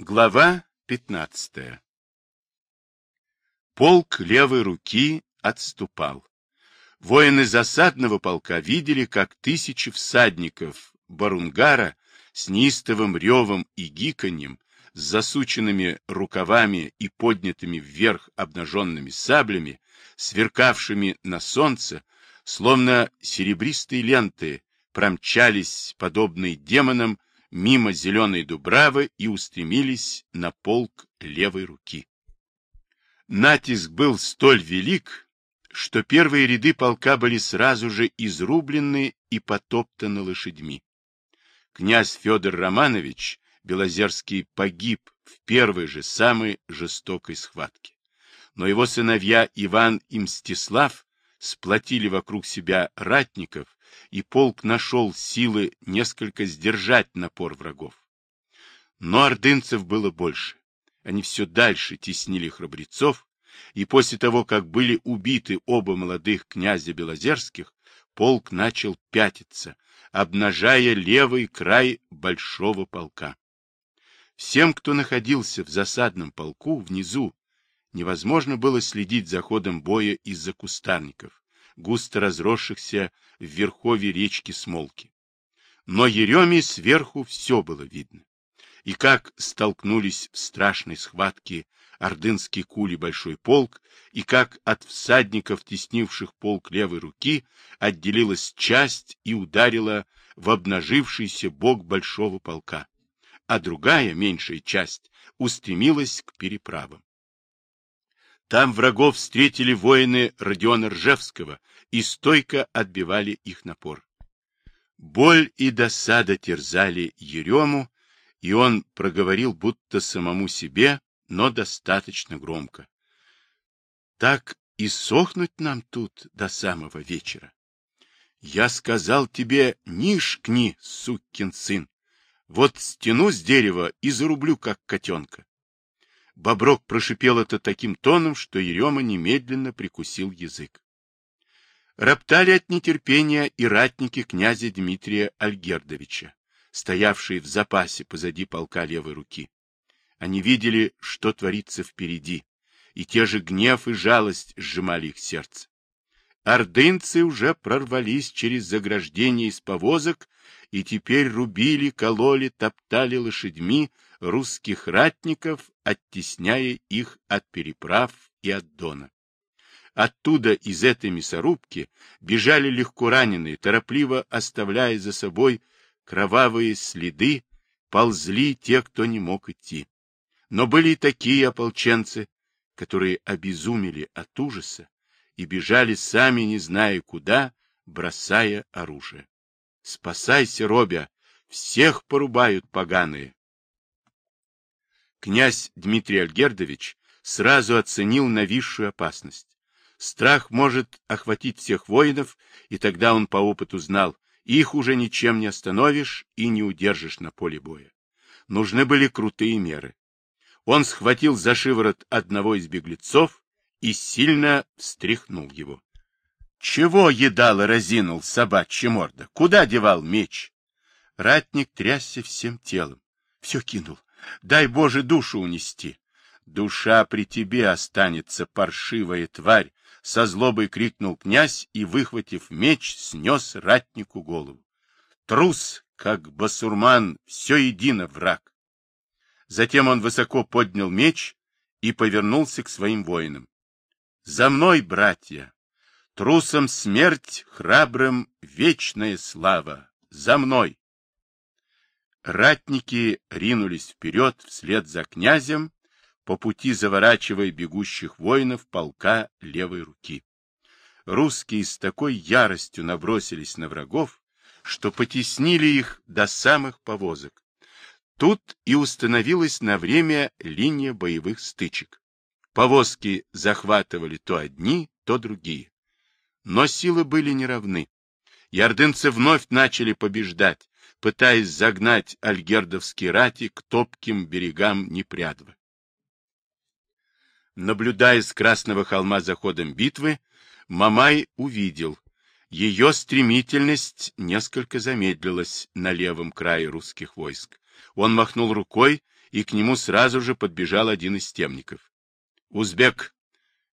Глава 15 Полк левой руки отступал. Воины засадного полка видели, как тысячи всадников Барунгара с неистовым ревом и гиканьем, с засученными рукавами и поднятыми вверх обнаженными саблями, сверкавшими на солнце, словно серебристые ленты, промчались, подобные демонам, мимо зеленой дубравы и устремились на полк левой руки. Натиск был столь велик, что первые ряды полка были сразу же изрублены и потоптаны лошадьми. Князь Федор Романович Белозерский погиб в первой же самой жестокой схватке. Но его сыновья Иван и Мстислав сплотили вокруг себя ратников, и полк нашел силы несколько сдержать напор врагов. Но ордынцев было больше. Они все дальше теснили храбрецов, и после того, как были убиты оба молодых князя Белозерских, полк начал пятиться, обнажая левый край большого полка. Всем, кто находился в засадном полку внизу, невозможно было следить за ходом боя из-за кустарников, густо разросшихся в верховье речки Смолки. Но Ереме сверху все было видно. И как столкнулись в страшной схватке ордынский кули большой полк, и как от всадников, теснивших полк левой руки, отделилась часть и ударила в обнажившийся бок большого полка, а другая, меньшая часть, устремилась к переправам. Там врагов встретили воины Родиона Ржевского и стойко отбивали их напор. Боль и досада терзали Ерему, и он проговорил будто самому себе, но достаточно громко. Так и сохнуть нам тут до самого вечера. Я сказал тебе, нишкни, сукин сын. Вот стяну с дерева и зарублю, как котенка. Боброк прошипел это таким тоном, что Ерема немедленно прикусил язык. Роптали от нетерпения и ратники князя Дмитрия Альгердовича, стоявшие в запасе позади полка левой руки. Они видели, что творится впереди, и те же гнев и жалость сжимали их сердце. Ордынцы уже прорвались через заграждение из повозок и теперь рубили, кололи, топтали лошадьми, русских ратников, оттесняя их от переправ и от Дона. Оттуда, из этой мясорубки, бежали легко раненые, торопливо оставляя за собой кровавые следы, ползли те, кто не мог идти. Но были и такие ополченцы, которые обезумели от ужаса и бежали сами, не зная куда, бросая оружие. Спасайся, Робя, всех порубают поганые. Князь Дмитрий Альгердович сразу оценил нависшую опасность. Страх может охватить всех воинов, и тогда он по опыту знал, их уже ничем не остановишь и не удержишь на поле боя. Нужны были крутые меры. Он схватил за шиворот одного из беглецов и сильно встряхнул его. — Чего едало разинул собачья морда? Куда девал меч? Ратник трясся всем телом. Все кинул. Дай Боже душу унести. Душа при тебе останется, паршивая тварь, со злобой крикнул князь и, выхватив меч, снес ратнику голову. Трус, как басурман, все едино враг. Затем он высоко поднял меч и повернулся к своим воинам. За мной, братья! Трусам смерть, храбрым вечная слава! За мной! Ратники ринулись вперед вслед за князем, по пути заворачивая бегущих воинов полка левой руки. Русские с такой яростью набросились на врагов, что потеснили их до самых повозок. Тут и установилась на время линия боевых стычек. Повозки захватывали то одни, то другие. Но силы были неравны. Ярдынцы вновь начали побеждать, пытаясь загнать альгердовские рати к топким берегам Непрядвы. Наблюдая с Красного холма за ходом битвы, Мамай увидел, ее стремительность несколько замедлилась на левом крае русских войск. Он махнул рукой, и к нему сразу же подбежал один из темников. — Узбек,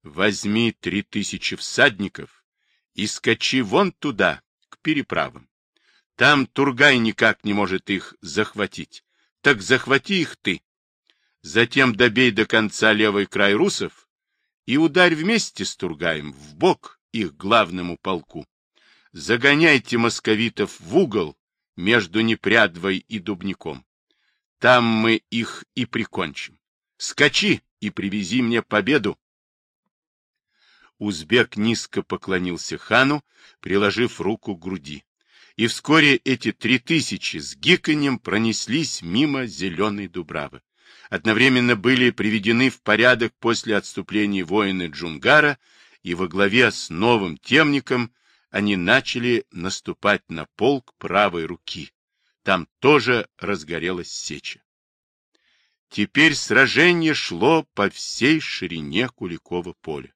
возьми три тысячи всадников и скачи вон туда, к переправам. Там Тургай никак не может их захватить. Так захвати их ты. Затем добей до конца левый край русов и ударь вместе с Тургаем в бок их главному полку. Загоняйте московитов в угол между Непрядвой и Дубником. Там мы их и прикончим. Скачи и привези мне победу. Узбек низко поклонился хану, приложив руку к груди. И вскоре эти три тысячи с гиканьем пронеслись мимо зеленой дубравы. Одновременно были приведены в порядок после отступления воины Джунгара, и во главе с новым темником они начали наступать на полк правой руки. Там тоже разгорелась сеча. Теперь сражение шло по всей ширине Куликова поля.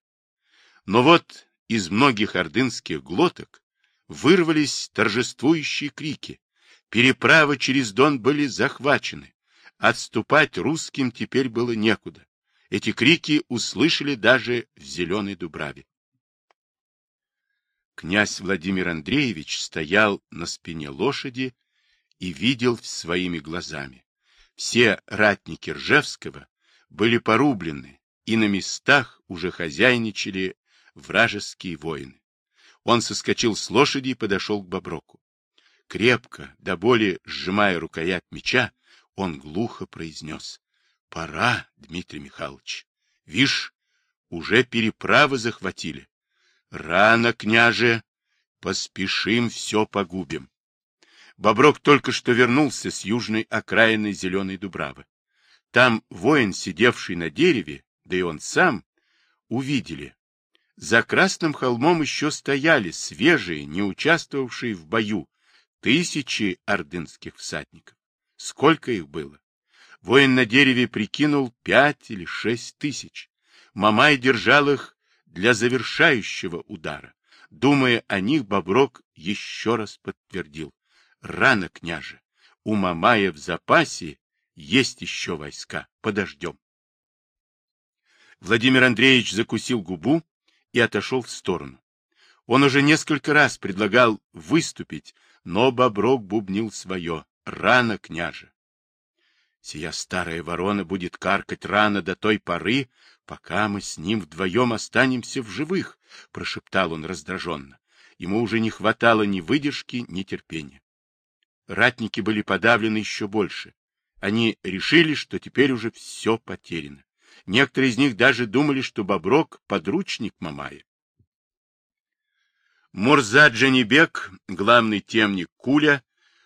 Но вот из многих ордынских глоток вырвались торжествующие крики. Переправы через Дон были захвачены. Отступать русским теперь было некуда. Эти крики услышали даже в Зеленой Дубраве. Князь Владимир Андреевич стоял на спине лошади и видел своими глазами. Все ратники Ржевского были порублены, и на местах уже хозяйничали вражеские воины. Он соскочил с лошади и подошел к Боброку. Крепко, до боли сжимая рукоять меча, он глухо произнес. — Пора, Дмитрий Михайлович. Вишь, уже переправы захватили. Рано, княже, поспешим, все погубим. Боброк только что вернулся с южной окраины Зеленой Дубравы. Там воин, сидевший на дереве, да и он сам, увидели, за Красным холмом еще стояли свежие, не участвовавшие в бою, тысячи ордынских всадников. Сколько их было? Воин на дереве прикинул пять или шесть тысяч. Мамай держал их для завершающего удара. Думая о них, Боброк еще раз подтвердил. Рано, княже, у Мамая в запасе есть еще войска. Подождем. Владимир Андреевич закусил губу и отошел в сторону. Он уже несколько раз предлагал выступить, но Боброк бубнил свое. Рано, княже. Сия старая ворона будет каркать рано до той поры, пока мы с ним вдвоем останемся в живых, — прошептал он раздраженно. Ему уже не хватало ни выдержки, ни терпения. Ратники были подавлены еще больше. Они решили, что теперь уже все потеряно. Некоторые из них даже думали, что Боброк — подручник Мамая. Мурза Джанибек, главный темник Куля,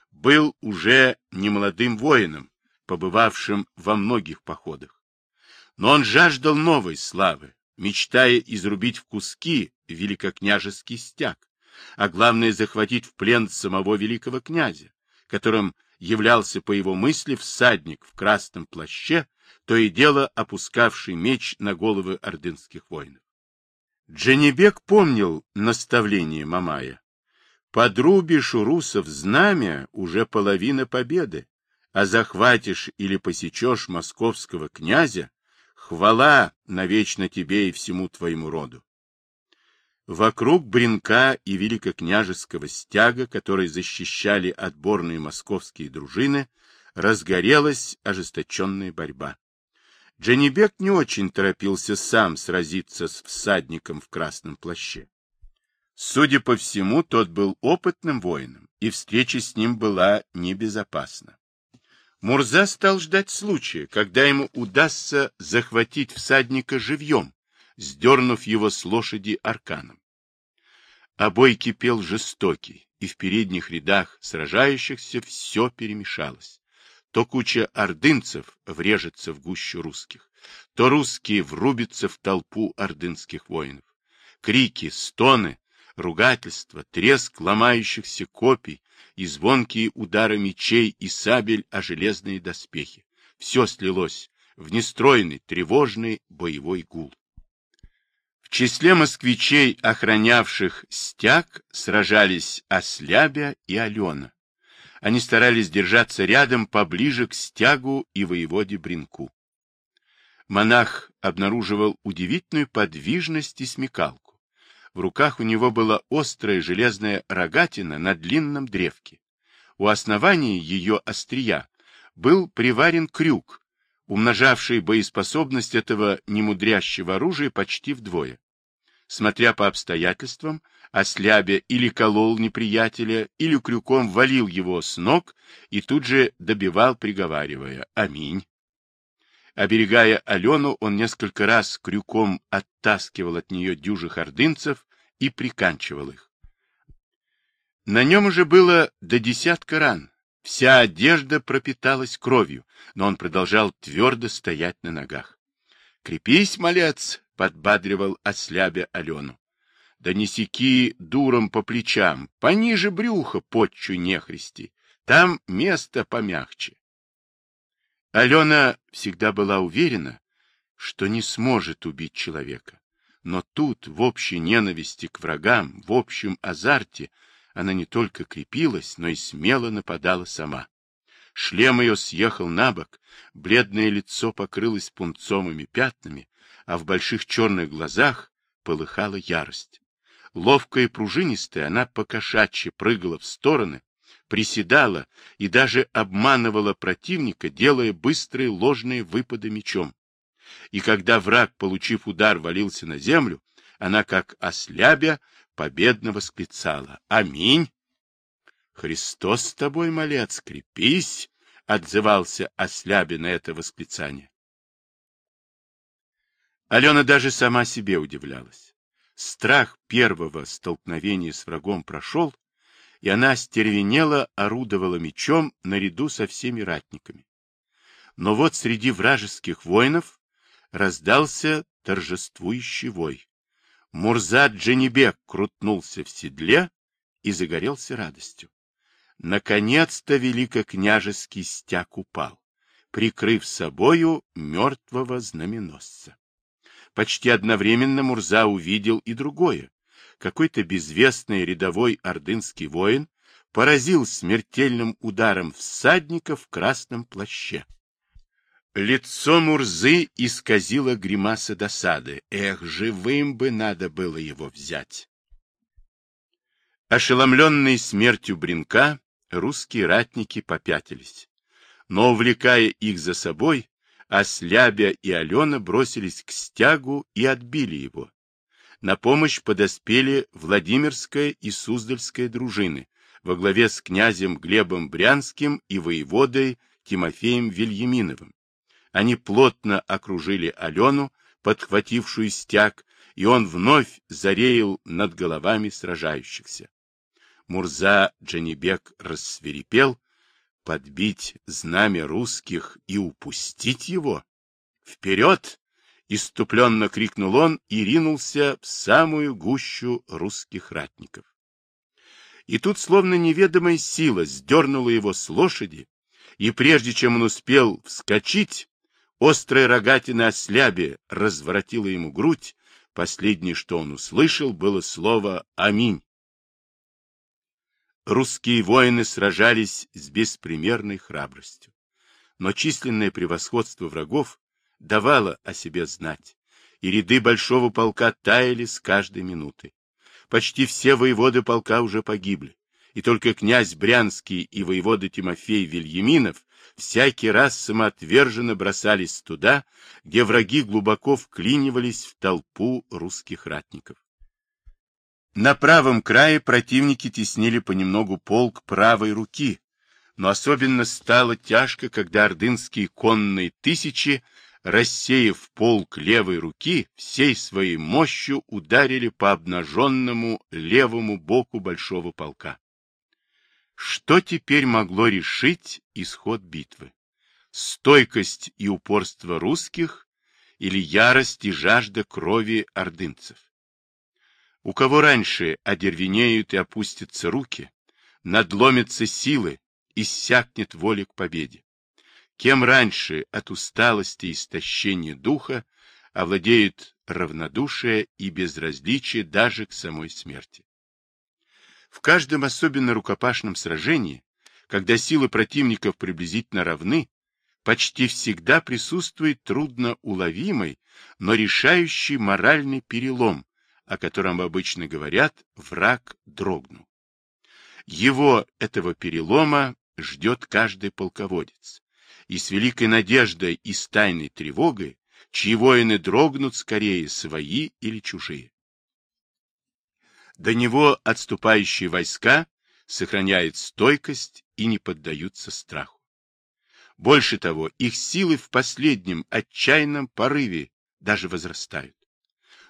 был уже немолодым воином, побывавшим во многих походах. Но он жаждал новой славы, мечтая изрубить в куски великокняжеский стяг, а главное захватить в плен самого великого князя, которым являлся, по его мысли, всадник в красном плаще, то и дело опускавший меч на головы ордынских воинов. Дженебек помнил наставление Мамая. Подрубишь у русов знамя уже половина победы, а захватишь или посечешь московского князя, хвала навечно тебе и всему твоему роду. Вокруг Бринка и великокняжеского стяга, которые защищали отборные московские дружины, разгорелась ожесточенная борьба. Дженнибек не очень торопился сам сразиться с всадником в красном плаще. Судя по всему, тот был опытным воином, и встреча с ним была небезопасна. Мурза стал ждать случая, когда ему удастся захватить всадника живьем, сдернув его с лошади арканом. А бой кипел жестокий, и в передних рядах сражающихся все перемешалось. То куча ордынцев врежется в гущу русских, то русские врубятся в толпу ордынских воинов. Крики, стоны, ругательства, треск ломающихся копий и звонкие удары мечей и сабель о железные доспехи. Все слилось в нестройный, тревожный боевой гул. В числе москвичей, охранявших стяг, сражались Ослябя и Алена. Они старались держаться рядом поближе к стягу и воеводе Бринку. Монах обнаруживал удивительную подвижность и смекалку. В руках у него была острая железная рогатина на длинном древке. У основания ее острия был приварен крюк, умножавший боеспособность этого немудрящего оружия почти вдвое. Смотря по обстоятельствам, ослябя или колол неприятеля, или крюком валил его с ног и тут же добивал, приговаривая «Аминь». Оберегая Алену, он несколько раз крюком оттаскивал от нее дюжих ордынцев и приканчивал их. На нем уже было до десятка ран, вся одежда пропиталась кровью, но он продолжал твердо стоять на ногах. — Крепись, малец! — подбадривал ослябя Алену. Да не секи дуром по плечам, пониже брюха подчу нехристи, там место помягче. Алена всегда была уверена, что не сможет убить человека. Но тут, в общей ненависти к врагам, в общем азарте, она не только крепилась, но и смело нападала сама. Шлем ее съехал на бок, бледное лицо покрылось пунцовыми пятнами, а в больших черных глазах полыхала ярость. Ловкая и пружинистая, она покошачьи прыгала в стороны, приседала и даже обманывала противника, делая быстрые ложные выпады мечом. И когда враг, получив удар, валился на землю, она, как ослябя, победно восклицала «Аминь!» «Христос с тобой, малец, крепись!» — отзывался ослябя на это восклицание. Алена даже сама себе удивлялась. Страх первого столкновения с врагом прошел, и она стервенело орудовала мечом наряду со всеми ратниками. Но вот среди вражеских воинов раздался торжествующий вой. Мурза Дженебек крутнулся в седле и загорелся радостью. Наконец-то великокняжеский стяг упал, прикрыв собою мертвого знаменосца. Почти одновременно Мурза увидел и другое. Какой-то безвестный рядовой ордынский воин поразил смертельным ударом всадника в красном плаще. Лицо Мурзы исказило гримаса досады. Эх, живым бы надо было его взять. Ошеломленные смертью Бринка, русские ратники попятились. Но, увлекая их за собой, а Слябя и Алена бросились к стягу и отбили его. На помощь подоспели Владимирская и Суздальская дружины во главе с князем Глебом Брянским и воеводой Тимофеем Вильяминовым. Они плотно окружили Алену, подхватившую стяг, и он вновь зареял над головами сражающихся. Мурза Джанибек рассверепел, подбить знамя русских и упустить его? Вперед! Иступленно крикнул он и ринулся в самую гущу русских ратников. И тут словно неведомая сила сдернула его с лошади, и прежде чем он успел вскочить, острая рогатина ослябе разворотила ему грудь, последнее, что он услышал, было слово «Аминь» русские воины сражались с беспримерной храбростью. Но численное превосходство врагов давало о себе знать, и ряды большого полка таяли с каждой минутой. Почти все воеводы полка уже погибли, и только князь Брянский и воевода Тимофей Вильяминов всякий раз самоотверженно бросались туда, где враги глубоко вклинивались в толпу русских ратников. На правом крае противники теснили понемногу полк правой руки, но особенно стало тяжко, когда ордынские конные тысячи, рассеяв полк левой руки, всей своей мощью ударили по обнаженному левому боку большого полка. Что теперь могло решить исход битвы? Стойкость и упорство русских или ярость и жажда крови ордынцев? У кого раньше одервенеют и опустятся руки, надломятся силы, иссякнет воля к победе. Кем раньше от усталости и истощения духа овладеют равнодушие и безразличие даже к самой смерти. В каждом особенно рукопашном сражении когда силы противников приблизительно равны, почти всегда присутствует трудно уловимый, но решающий моральный перелом, о котором обычно говорят «враг дрогнул». Его, этого перелома, ждет каждый полководец, и с великой надеждой и с тайной тревогой, чьи воины дрогнут скорее, свои или чужие. До него отступающие войска сохраняют стойкость и не поддаются страху. Больше того, их силы в последнем отчаянном порыве даже возрастают.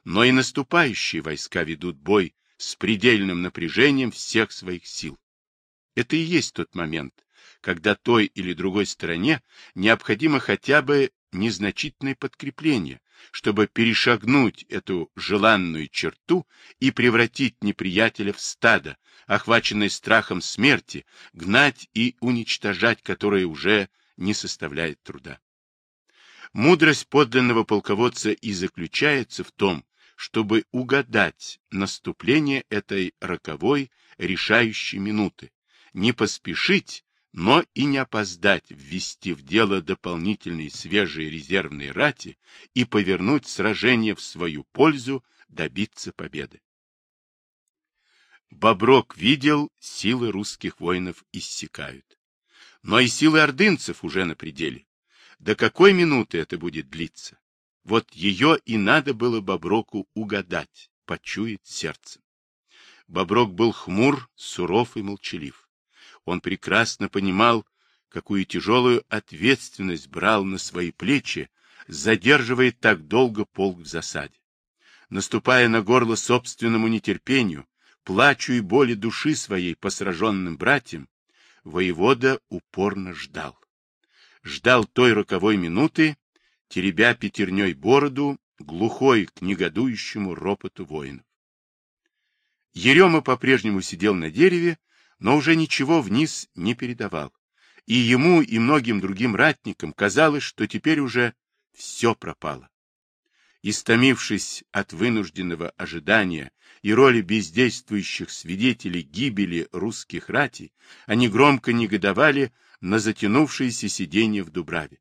Но и наступающие войска ведут бой с предельным напряжением всех своих сил. Это и есть тот момент, когда той или другой стороне необходимо хотя бы незначительное подкрепление, чтобы перешагнуть эту желанную черту и превратить неприятеля в стадо, охваченное страхом смерти, гнать и уничтожать которое уже не составляет труда. Мудрость подданного полководца и заключается в том, чтобы угадать наступление этой роковой решающей минуты, не поспешить, но и не опоздать ввести в дело дополнительные свежие резервные рати и повернуть сражение в свою пользу, добиться победы. Боброк видел, силы русских воинов иссякают. Но и силы ордынцев уже на пределе. До какой минуты это будет длиться? Вот ее и надо было Боброку угадать, почуять сердцем. Боброк был хмур, суров и молчалив. Он прекрасно понимал, какую тяжелую ответственность брал на свои плечи, задерживая так долго полк в засаде. Наступая на горло собственному нетерпению, плачу и боли души своей по сраженным братьям, воевода упорно ждал. Ждал той роковой минуты, теребя пятерней бороду, глухой к негодующему ропоту воинов. Ерема по-прежнему сидел на дереве, но уже ничего вниз не передавал. И ему, и многим другим ратникам казалось, что теперь уже все пропало. Истомившись от вынужденного ожидания и роли бездействующих свидетелей гибели русских ратей, они громко негодовали на затянувшееся сиденье в Дубраве.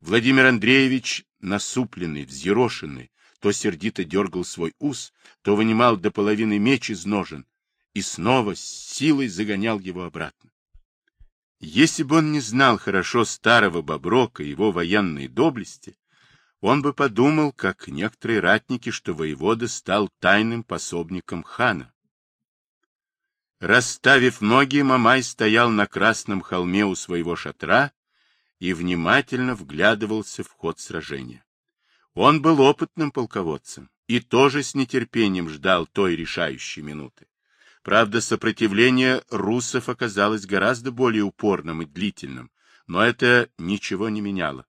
Владимир Андреевич, насупленный, взъерошенный, то сердито дергал свой ус, то вынимал до половины меч из ножен, и снова с силой загонял его обратно. Если бы он не знал хорошо старого Боброка и его военной доблести, он бы подумал, как некоторые ратники, что воевода стал тайным пособником хана. Расставив ноги, Мамай стоял на красном холме у своего шатра и внимательно вглядывался в ход сражения. Он был опытным полководцем и тоже с нетерпением ждал той решающей минуты. Правда, сопротивление русов оказалось гораздо более упорным и длительным, но это ничего не меняло.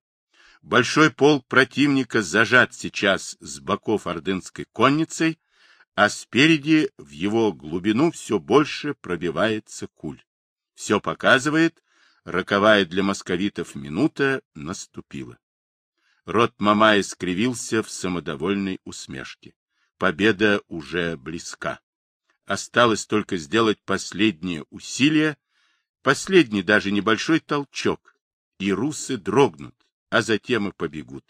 Большой полк противника зажат сейчас с боков ордынской конницей, а спереди в его глубину все больше пробивается куль. Все показывает, роковая для московитов минута наступила. Рот Мамая скривился в самодовольной усмешке. Победа уже близка. Осталось только сделать последнее усилие, последний даже небольшой толчок, и русы дрогнут, а затем и побегут.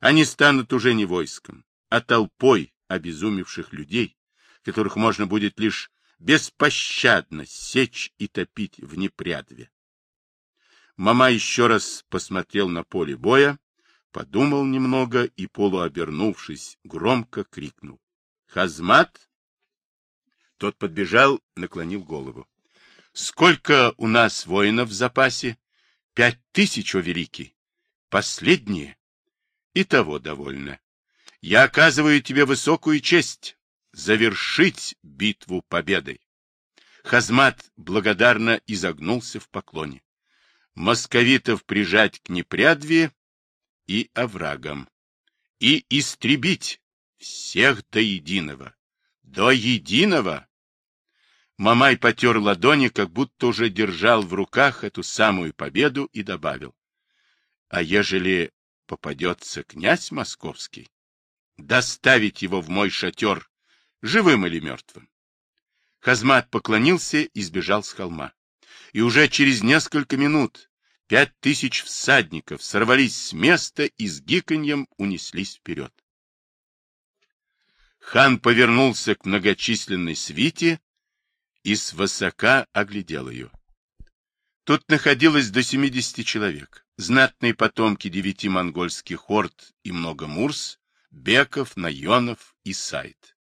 Они станут уже не войском, а толпой обезумевших людей, которых можно будет лишь беспощадно сечь и топить в непрядве. Мама еще раз посмотрел на поле боя, подумал немного и, полуобернувшись, громко крикнул. — Хазмат! Тот подбежал, наклонил голову. — Сколько у нас воинов в запасе? — Пять тысяч, о великий. — Последние? — И того довольно. Я оказываю тебе высокую честь завершить битву победой. Хазмат благодарно изогнулся в поклоне. Московитов прижать к непрядве и оврагам. И истребить всех до единого. До единого! Мамай потер ладони, как будто уже держал в руках эту самую победу и добавил. А ежели попадется князь московский, доставить его в мой шатер, живым или мертвым. Хазмат поклонился и сбежал с холма. и уже через несколько минут пять тысяч всадников сорвались с места и с гиканьем унеслись вперед. Хан повернулся к многочисленной свите и свысока оглядел ее. Тут находилось до 70 человек, знатные потомки девяти монгольских орд и много мурс, беков, наенов и сайт.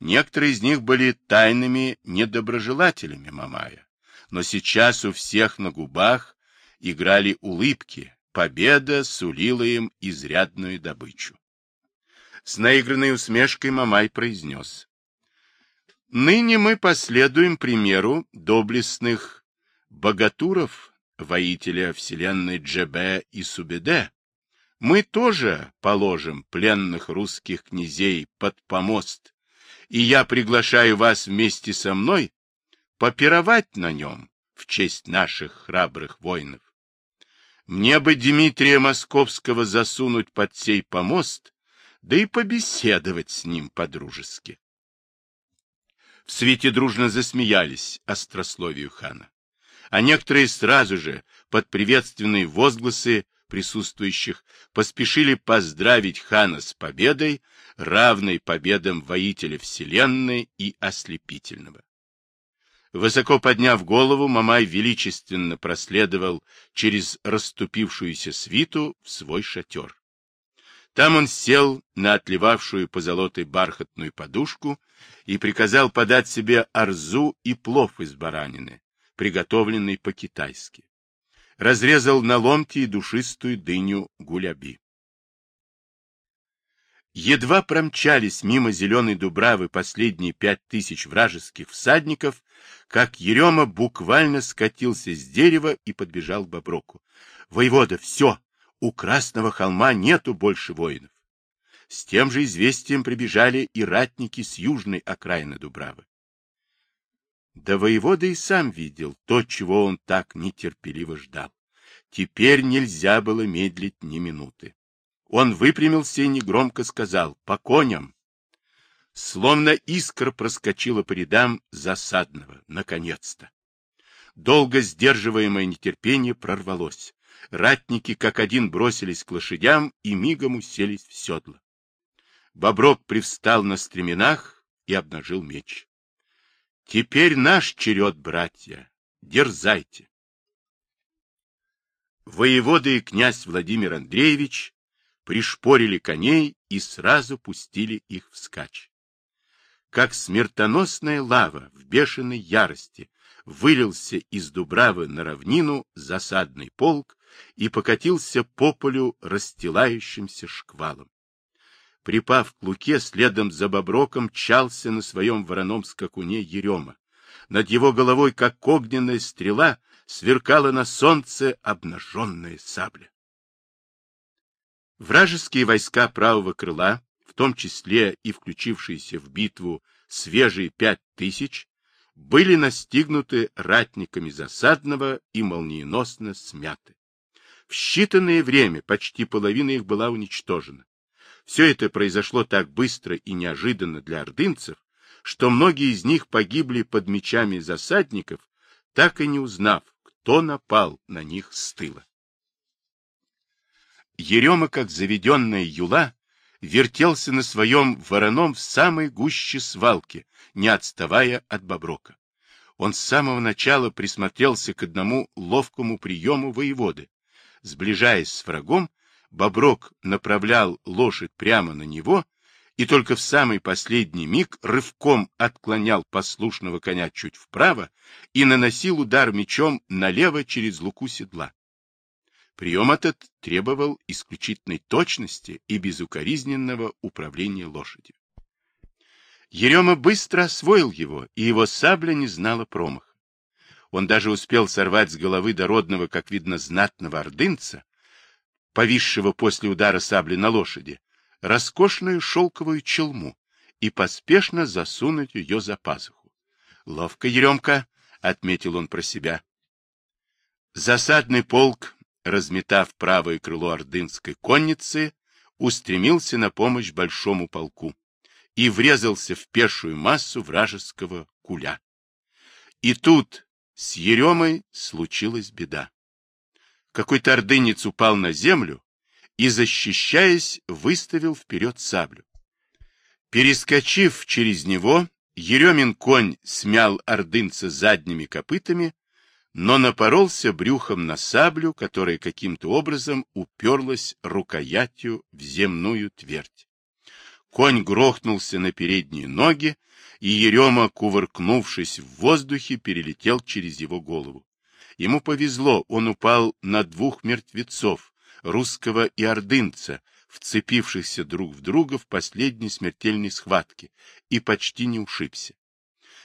Некоторые из них были тайными недоброжелателями Мамая, но сейчас у всех на губах играли улыбки, победа сулила им изрядную добычу. С наигранной усмешкой Мамай произнес. Ныне мы последуем примеру доблестных богатуров, воителя вселенной Джебе и Субеде. Мы тоже положим пленных русских князей под помост, и я приглашаю вас вместе со мной попировать на нем в честь наших храбрых воинов. Мне бы Дмитрия Московского засунуть под сей помост, да и побеседовать с ним по-дружески. В свете дружно засмеялись острословию хана, а некоторые сразу же, под приветственные возгласы присутствующих, поспешили поздравить хана с победой, равной победам воителя Вселенной и Ослепительного. Высоко подняв голову, Мамай величественно проследовал через расступившуюся свиту в свой шатер. Там он сел на отливавшую позолотой бархатную подушку и приказал подать себе арзу и плов из баранины, приготовленный по-китайски. Разрезал на ломти и душистую дыню гуляби. Едва промчались мимо зеленой дубравы последние пять тысяч вражеских всадников, как Ерема буквально скатился с дерева и подбежал к Боброку. — Воевода, все! У Красного холма нету больше воинов. С тем же известием прибежали и ратники с южной окраины Дубравы. Да воевода и сам видел то, чего он так нетерпеливо ждал. Теперь нельзя было медлить ни минуты. Он выпрямился и негромко сказал «По коням!». Словно искра проскочила по рядам засадного, наконец-то. Долго сдерживаемое нетерпение прорвалось. Ратники как один бросились к лошадям и мигом уселись в седло. Боброк привстал на стременах и обнажил меч. — Теперь наш черед, братья. Дерзайте. Воевода и князь Владимир Андреевич пришпорили коней и сразу пустили их вскачь. Как смертоносная лава в бешеной ярости вылился из Дубравы на равнину засадный полк и покатился по полю расстилающимся шквалом. Припав к луке, следом за Боброком чался на своем вороном скакуне Ерема. Над его головой, как огненная стрела, сверкала на солнце обнаженная сабля. Вражеские войска правого крыла, в том числе и включившиеся в битву свежие пять тысяч, были настигнуты ратниками засадного и молниеносно смяты. В считанное время почти половина их была уничтожена. Все это произошло так быстро и неожиданно для ордынцев, что многие из них погибли под мечами засадников, так и не узнав, кто напал на них с тыла. Ерема, как заведенная юла, вертелся на своем вороном в самой гуще свалки, не отставая от Боброка. Он с самого начала присмотрелся к одному ловкому приему воеводы, Сближаясь с врагом, Боброк направлял лошадь прямо на него и только в самый последний миг рывком отклонял послушного коня чуть вправо и наносил удар мечом налево через луку седла. Прием этот требовал исключительной точности и безукоризненного управления лошадью. Ерема быстро освоил его, и его сабля не знала промаха. Он даже успел сорвать с головы дородного, как видно, знатного ордынца, повисшего после удара сабли на лошади, роскошную шелковую челму и поспешно засунуть ее за пазуху. «Ловко, Еремка!» — отметил он про себя. Засадный полк, разметав правое крыло ордынской конницы, устремился на помощь большому полку и врезался в пешую массу вражеского куля. И тут С Еремой случилась беда. Какой-то ордынец упал на землю и, защищаясь, выставил вперед саблю. Перескочив через него, Еремин конь смял ордынца задними копытами, но напоролся брюхом на саблю, которая каким-то образом уперлась рукоятью в земную твердь. Конь грохнулся на передние ноги, и Ерема, кувыркнувшись в воздухе, перелетел через его голову. Ему повезло, он упал на двух мертвецов, русского и ордынца, вцепившихся друг в друга в последней смертельной схватке, и почти не ушибся.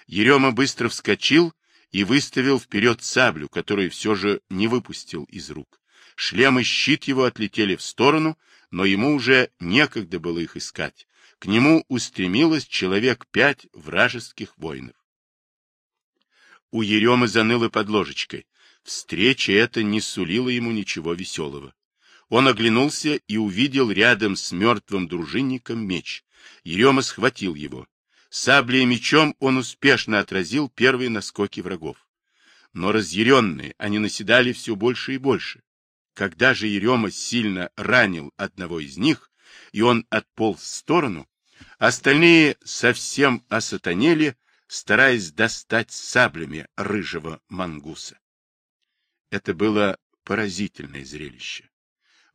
Ерема быстро вскочил и выставил вперед саблю, которую все же не выпустил из рук. Шлем и щит его отлетели в сторону, но ему уже некогда было их искать. К нему устремилось человек пять вражеских воинов. У Еремы заныло под ложечкой. Встреча эта не сулила ему ничего веселого. Он оглянулся и увидел рядом с мертвым дружинником меч. Ерема схватил его. Саблей и мечом он успешно отразил первые наскоки врагов. Но разъяренные они наседали все больше и больше. Когда же Ерема сильно ранил одного из них, и он отполз в сторону, остальные совсем осатанели, стараясь достать саблями рыжего мангуса. Это было поразительное зрелище.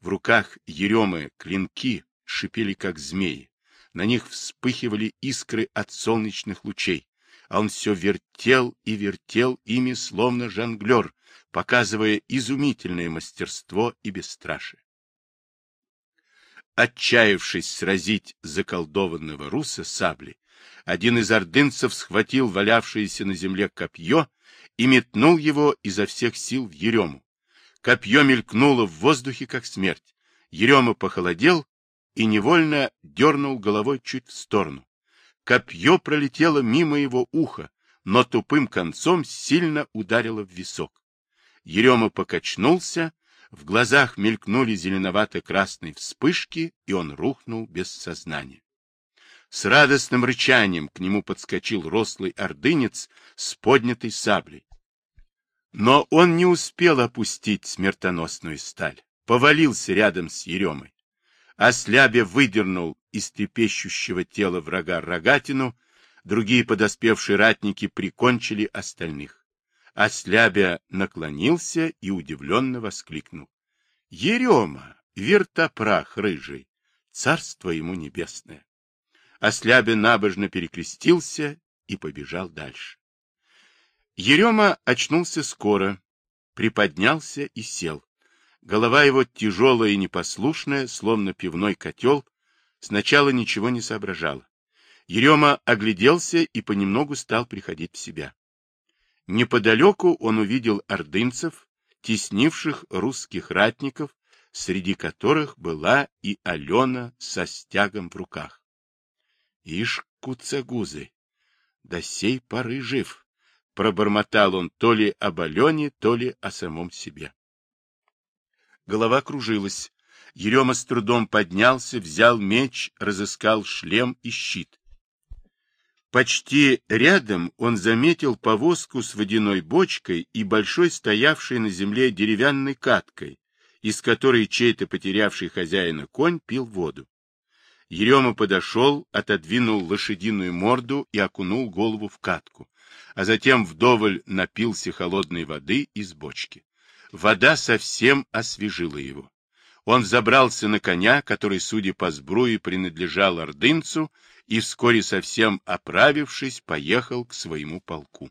В руках Еремы клинки шипели, как змеи. На них вспыхивали искры от солнечных лучей, а он все вертел и вертел ими, словно жонглер, показывая изумительное мастерство и бесстрашие. Отчаявшись сразить заколдованного руса саблей, один из ордынцев схватил валявшееся на земле копье и метнул его изо всех сил в Ерему. Копье мелькнуло в воздухе, как смерть. Ерема похолодел и невольно дернул головой чуть в сторону. Копье пролетело мимо его уха, но тупым концом сильно ударило в висок. Ерема покачнулся, в глазах мелькнули зеленовато-красные вспышки, и он рухнул без сознания. С радостным рычанием к нему подскочил рослый ордынец с поднятой саблей. Но он не успел опустить смертоносную сталь, повалился рядом с Еремой. Ослябе выдернул из трепещущего тела врага рогатину, другие подоспевшие ратники прикончили остальных. Ослябя наклонился и удивленно воскликнул. — Ерема, вертопрах рыжий, царство ему небесное! Ослябя набожно перекрестился и побежал дальше. Ерема очнулся скоро, приподнялся и сел. Голова его тяжелая и непослушная, словно пивной котел, сначала ничего не соображала. Ерема огляделся и понемногу стал приходить в себя. Неподалеку он увидел ордынцев, теснивших русских ратников, среди которых была и Алена со стягом в руках. Ишь, куцегузы, до сей поры жив! Пробормотал он то ли об Алене, то ли о самом себе. Голова кружилась. Ерема с трудом поднялся, взял меч, разыскал шлем и щит. Почти рядом он заметил повозку с водяной бочкой и большой стоявшей на земле деревянной каткой, из которой чей-то потерявший хозяина конь пил воду. Ерема подошел, отодвинул лошадиную морду и окунул голову в катку а затем вдоволь напился холодной воды из бочки. Вода совсем освежила его. Он забрался на коня, который, судя по сбруе, принадлежал ордынцу, и вскоре совсем оправившись, поехал к своему полку.